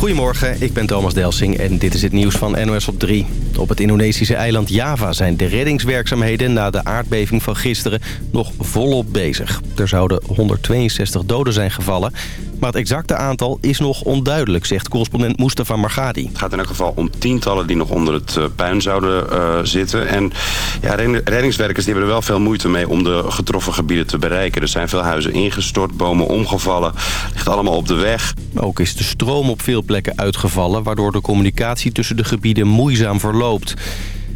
Goedemorgen, ik ben Thomas Delsing en dit is het nieuws van NOS op 3. Op het Indonesische eiland Java zijn de reddingswerkzaamheden na de aardbeving van gisteren nog volop bezig. Er zouden 162 doden zijn gevallen, maar het exacte aantal is nog onduidelijk, zegt correspondent Mustafa Margadi. Het gaat in elk geval om tientallen die nog onder het eh, puin zouden uh, zitten. En ja, reddingswerkers die hebben er wel veel moeite mee om de getroffen gebieden te bereiken. Er zijn veel huizen ingestort, bomen omgevallen, ligt allemaal op de weg. Ook is de stroom op veel plekken uitgevallen... waardoor de communicatie tussen de gebieden moeizaam verloopt.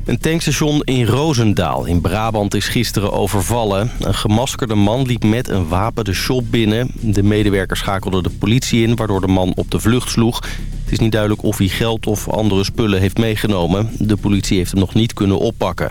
Een tankstation in Roosendaal in Brabant is gisteren overvallen. Een gemaskerde man liep met een wapen de shop binnen. De medewerker schakelde de politie in, waardoor de man op de vlucht sloeg. Het is niet duidelijk of hij geld of andere spullen heeft meegenomen. De politie heeft hem nog niet kunnen oppakken.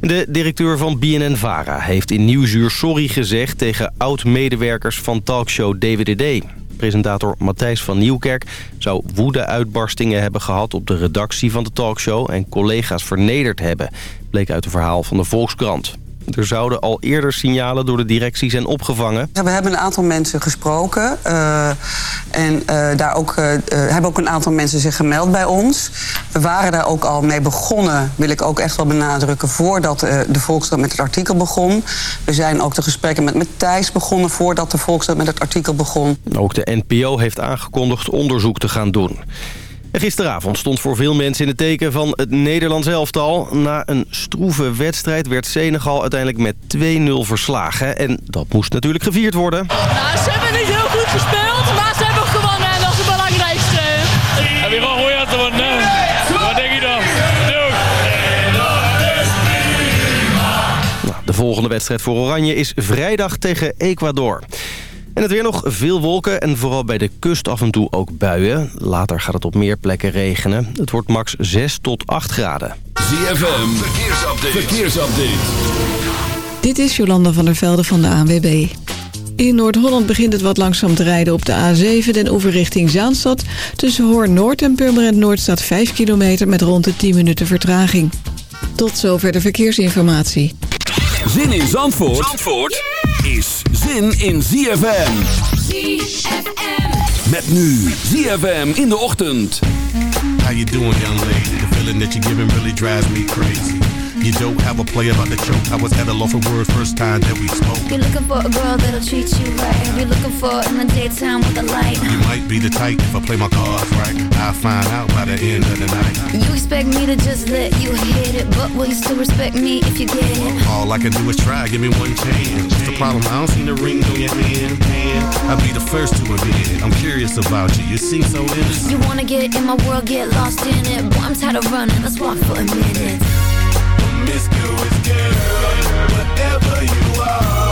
De directeur van BNN-VARA heeft in Nieuwsuur sorry gezegd... tegen oud-medewerkers van talkshow DWDD. Presentator Matthijs van Nieuwkerk zou woede-uitbarstingen hebben gehad... op de redactie van de talkshow en collega's vernederd hebben... bleek uit een verhaal van de Volkskrant. Er zouden al eerder signalen door de directie zijn opgevangen. We hebben een aantal mensen gesproken. Uh, en uh, daar ook, uh, hebben ook een aantal mensen zich gemeld bij ons. We waren daar ook al mee begonnen, wil ik ook echt wel benadrukken... voordat de Volkskrant met het artikel begon. We zijn ook de gesprekken met Matthijs begonnen... voordat de Volkskrant met het artikel begon. Ook de NPO heeft aangekondigd onderzoek te gaan doen. Gisteravond stond voor veel mensen in het teken van het Nederlands elftal. Na een stroeve wedstrijd werd Senegal uiteindelijk met 2-0 verslagen. En dat moest natuurlijk gevierd worden. Nou, ze hebben niet heel goed gespeeld, maar ze hebben gewonnen en dat is het belangrijkste. Heb je gewoon goed gewonnen? Wat denk je dan? Nou, de volgende wedstrijd voor Oranje is vrijdag tegen Ecuador. En het weer nog veel wolken en vooral bij de kust af en toe ook buien. Later gaat het op meer plekken regenen. Het wordt max 6 tot 8 graden. ZFM, verkeersupdate. verkeersupdate. Dit is Jolanda van der Velde van de ANWB. In Noord-Holland begint het wat langzaam te rijden op de A7... den oever richting Zaanstad. Tussen Hoorn Noord en Purmerend Noord staat 5 kilometer... met rond de 10 minuten vertraging. Tot zover de verkeersinformatie. Zin in Zandvoort, Zandvoort? is zin in ZFM. ZFM. Met nu ZFM in de ochtend. How you doing, young lady? The feeling that you're giving really drives me crazy. You don't have a play about the choke. I was at a loss of words first time that we spoke. You're looking for a girl that'll treat you right. You're looking for in the daytime with the light. You might be the type if I play my cards right. I'll find out by the end of the night. You expect me to just let you hit it, but will you still respect me if you get it? All I can do is try, give me one chance. Problem? I don't see the ring on your hand. hand. I'll be the first to admit it. I'm curious about you. You seem so innocent. You wanna get in my world, get lost in it. Boy, I'm tired of running. Let's walk for a minute. Promiscuous girl, whatever you are,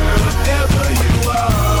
whatever you are,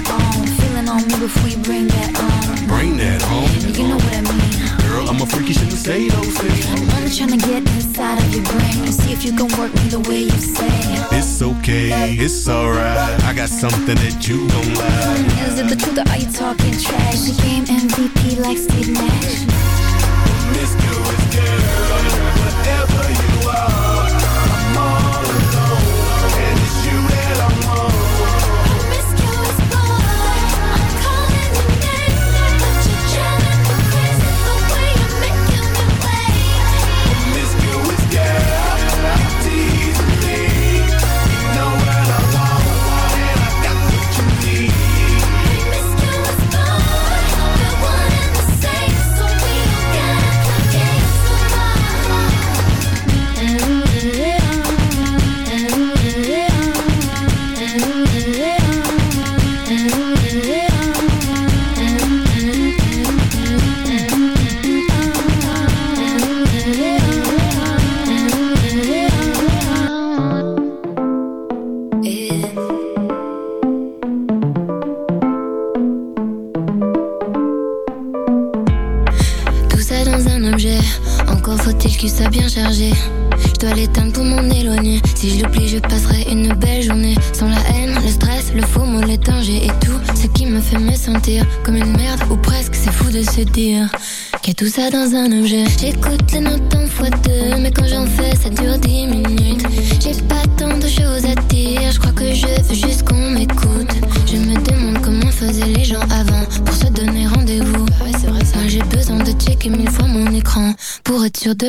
on. Club if we bring that on. Bring that home. You know what I mean. Girl, I'm a freaky, shouldn't say those things. I'm only tryna get inside of your brain and see if you can work me the way you say. It's okay, it's alright. I got something that you don't like. Is it the truth or are you talking trash? The game MVP like Steve Nash. Promiscuous girl, whatever you are,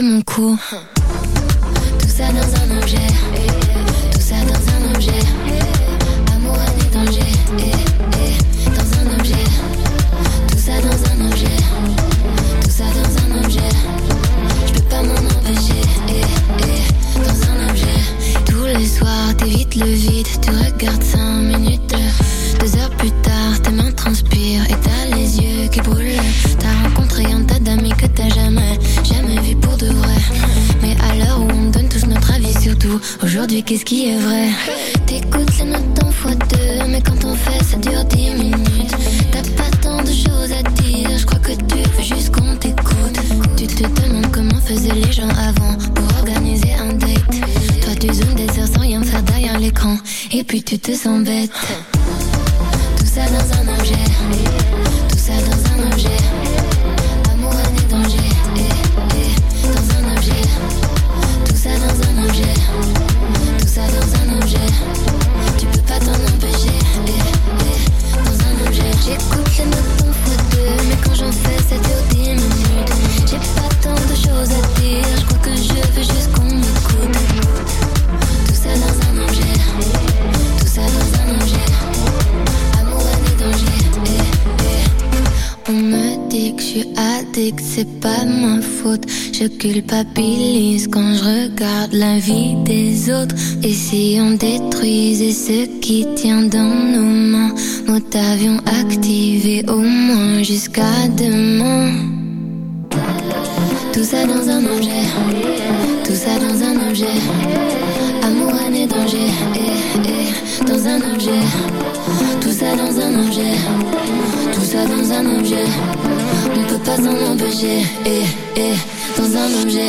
我的胸。Ça dure 10 minutes. T'as pas tant de choses à dire, je crois que tu veux juste qu'on t'écoute. Tu te demandes comment faisaient les gens avant pour organiser un date. Toi tu zoomes des heures sans rien faire derrière l'écran, et puis tu te sens bête. Tout ça dans un objet, addict, c'est pas ma faute. Je culpabilise quand je regarde la vie des autres. Et si on détruisait ce qui tient dans nos mains, nous t'avions activé au moins jusqu'à demain. Tout ça dans un objet, tout ça dans un objet. Amour, année, danger, eh, eh, dans un objet. Tout ça dans un objet, tout ça dans un objet. On peut pas s'en empêcher, eh, eh, dans un objet.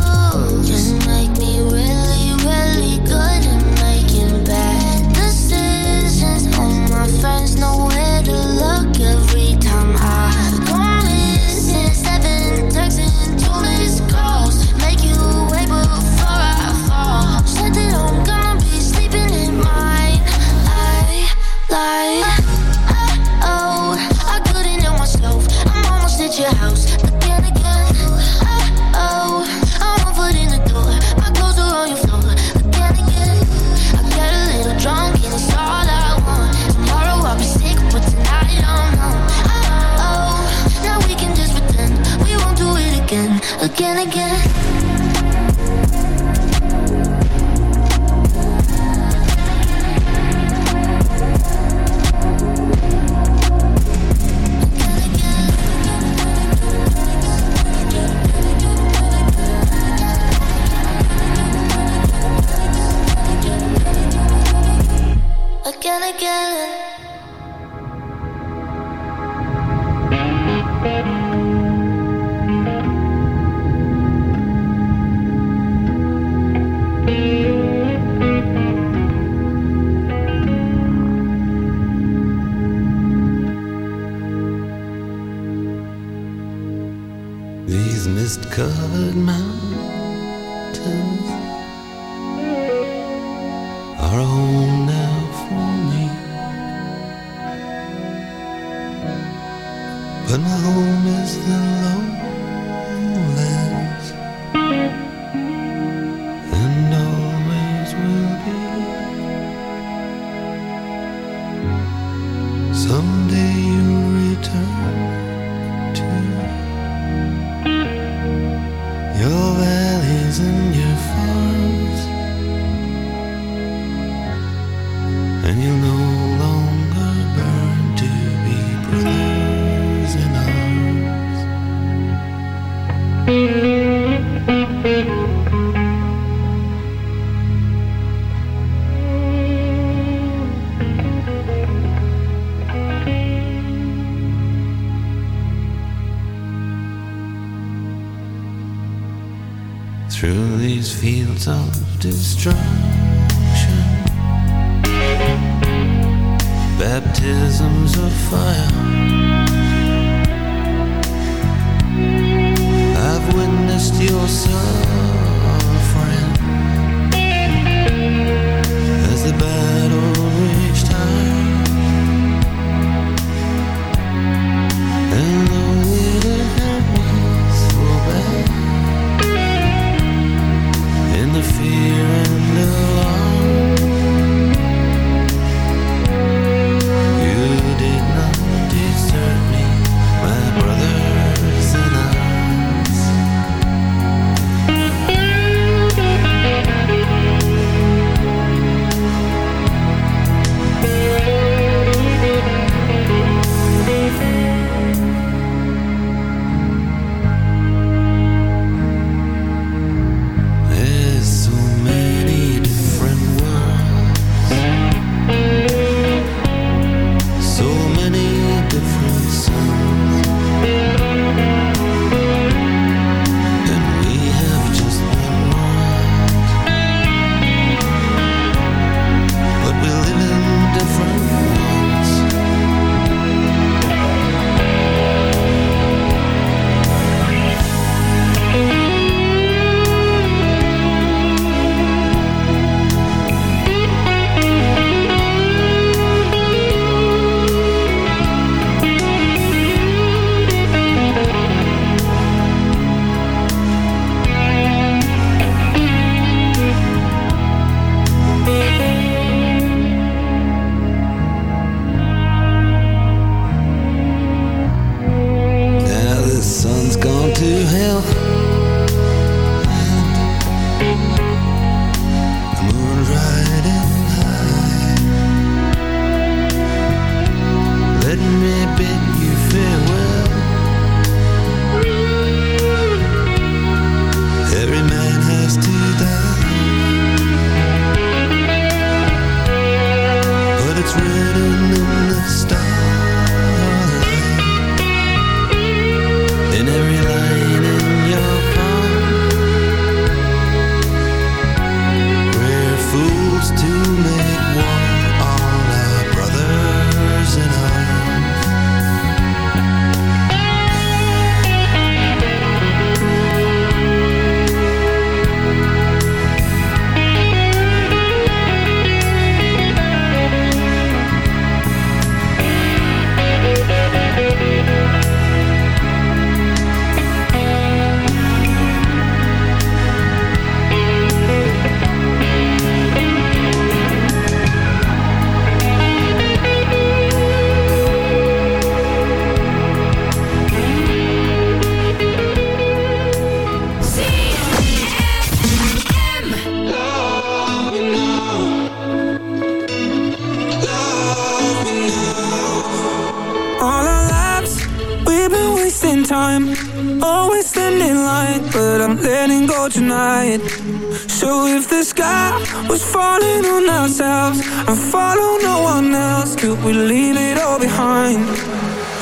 for tonight. So if the sky was falling on ourselves And follow no one else Could we leave it all behind?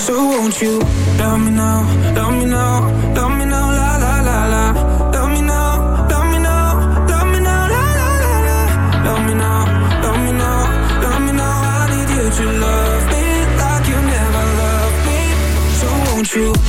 So won't you love me now, love me now, love me now, la la la la. Love me now, love me now, love me now, la la la la. Love me now, love me now, love me now. I need you to love me like you never loved me. So won't you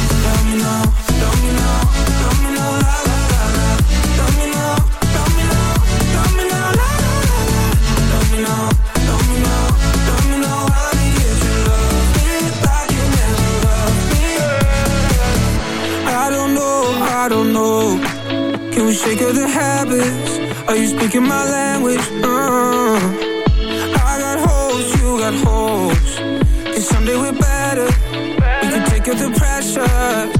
you speaking my language? Uh, I got holes, you got holes. And someday we're better. We can take out the pressure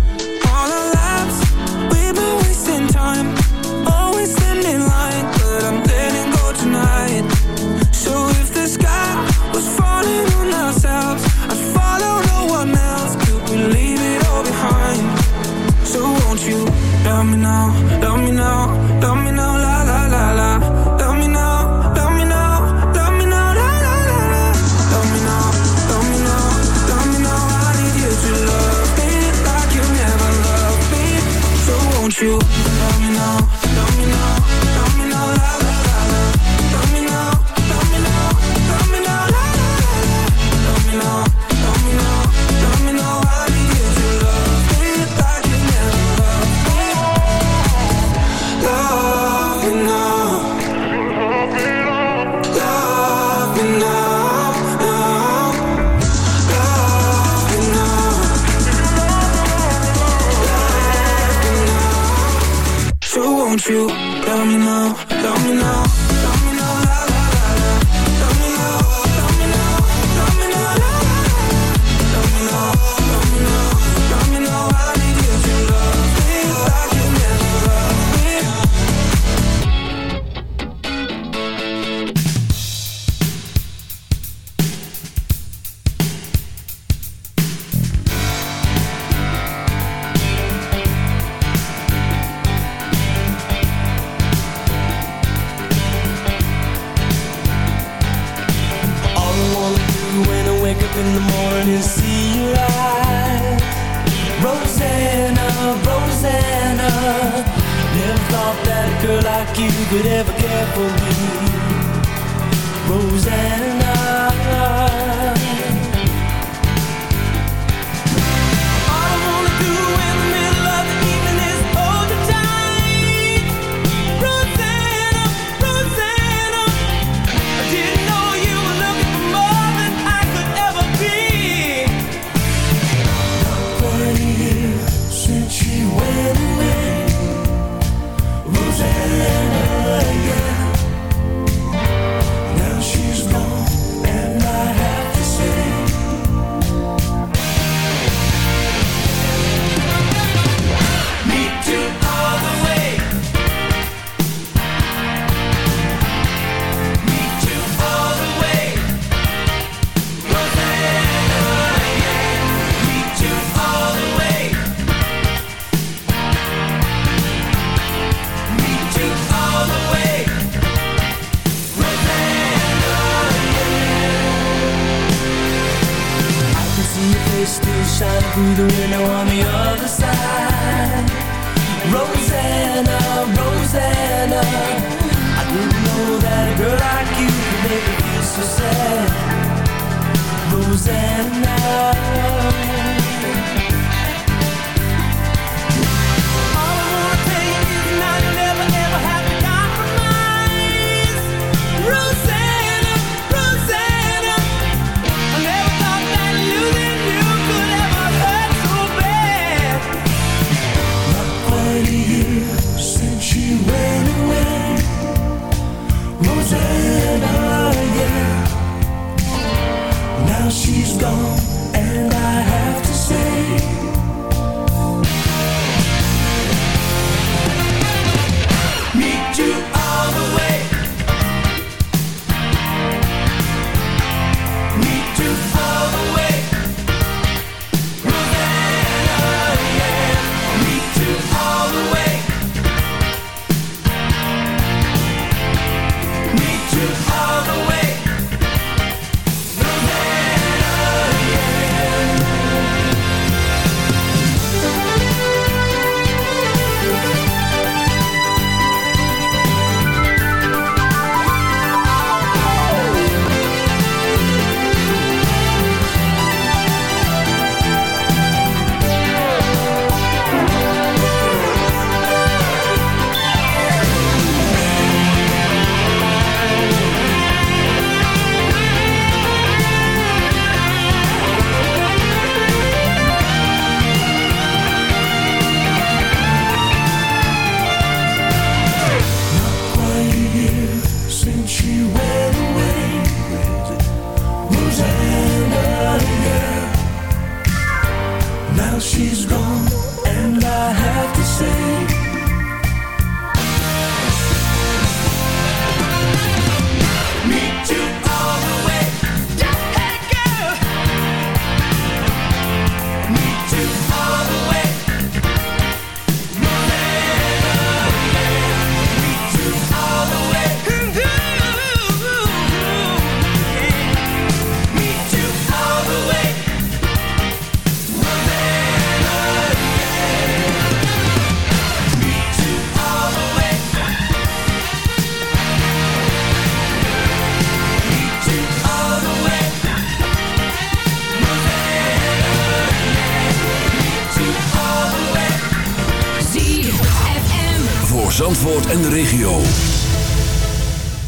en de regio.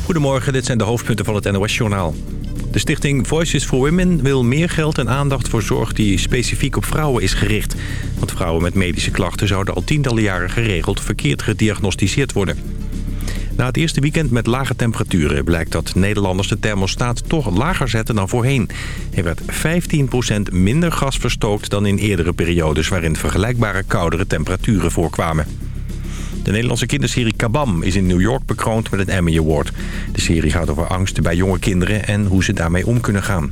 Goedemorgen, dit zijn de hoofdpunten van het NOS-journaal. De stichting Voices for Women wil meer geld en aandacht voor zorg die specifiek op vrouwen is gericht. Want vrouwen met medische klachten zouden al tientallen jaren geregeld verkeerd gediagnosticeerd worden. Na het eerste weekend met lage temperaturen blijkt dat Nederlanders de thermostaat toch lager zetten dan voorheen. Er werd 15% minder gas verstookt dan in eerdere periodes waarin vergelijkbare koudere temperaturen voorkwamen. De Nederlandse kinderserie Kabam is in New York bekroond met een Emmy Award. De serie gaat over angsten bij jonge kinderen en hoe ze daarmee om kunnen gaan.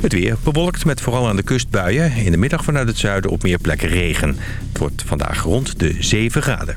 Het weer bewolkt met vooral aan de kust buien. In de middag vanuit het zuiden op meer plekken regen. Het wordt vandaag rond de 7 graden.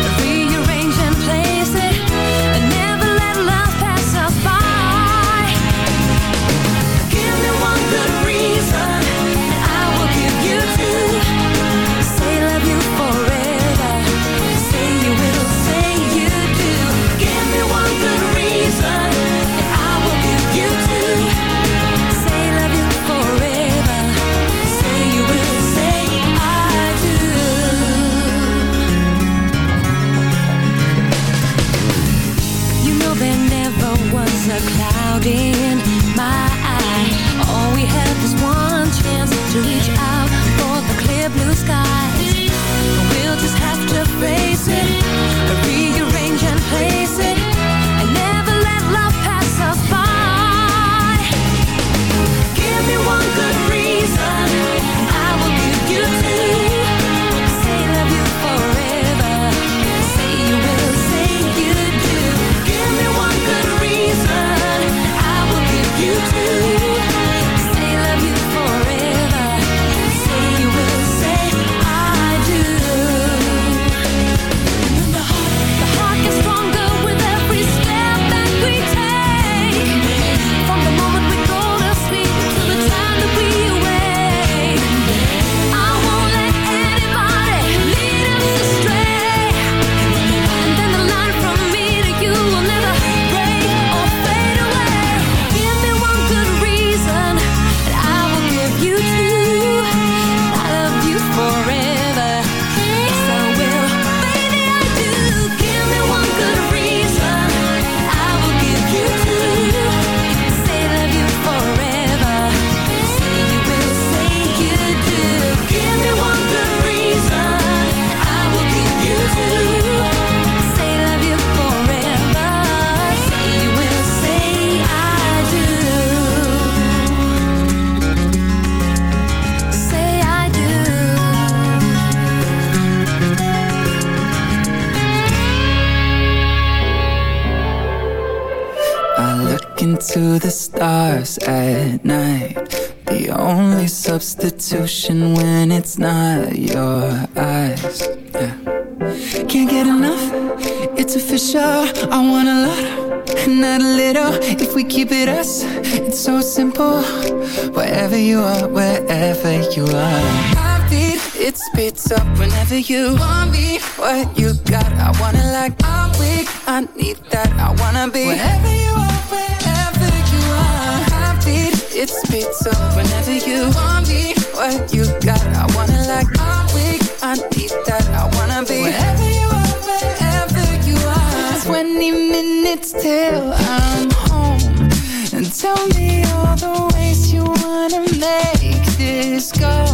You want me. What you got, I wanna like. I'm weak, I need that. I wanna be wherever you are, wherever you are. Heartbeat, it spits up whenever you want me. What you got, I wanna like. I'm weak, I need that. I wanna be wherever you are, wherever you are. 20 minutes till I'm home. And tell me all the ways you wanna make this go.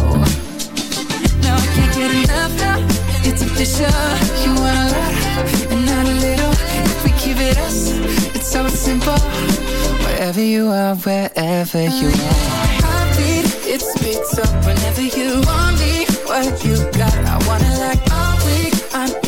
Now I can't get enough now. You want a lot and not a little. If we it us, it's so simple. Wherever you are, wherever you are. Heartbeat, it spits up whenever you want me. What you got, I wanna like all week. I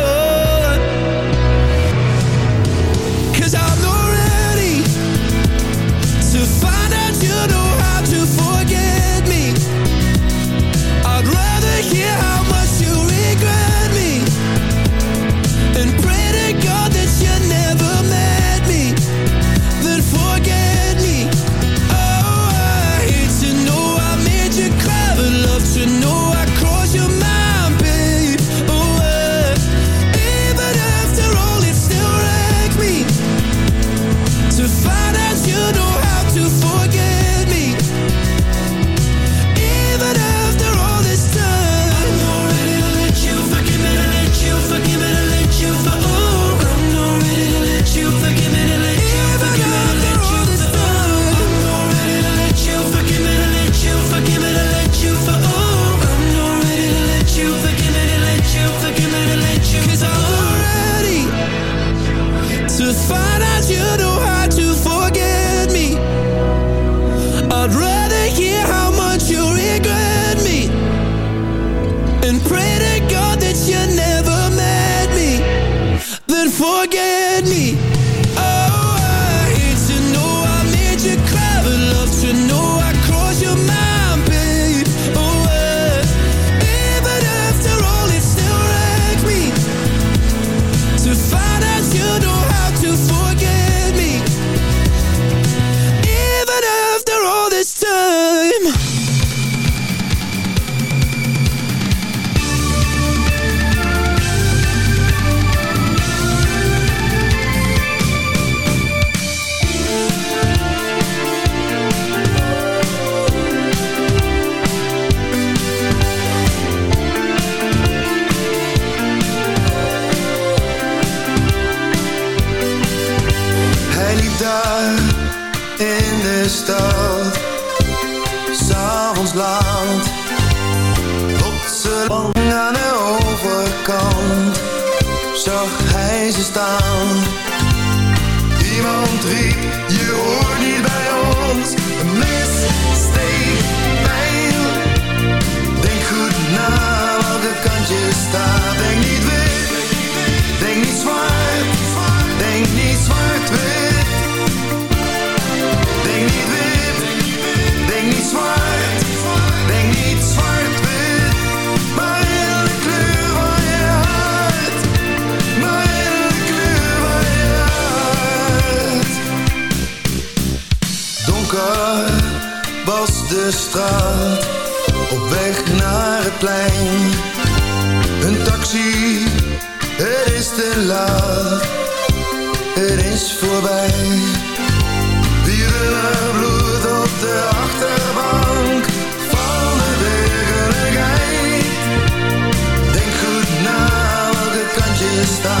Iemand riep, je hoor. straat, op weg naar het plein. Een taxi, het is te laat, het is voorbij. Wielen bloed op de achterbank van de werkelijkheid. Denk goed na welke kant je staat.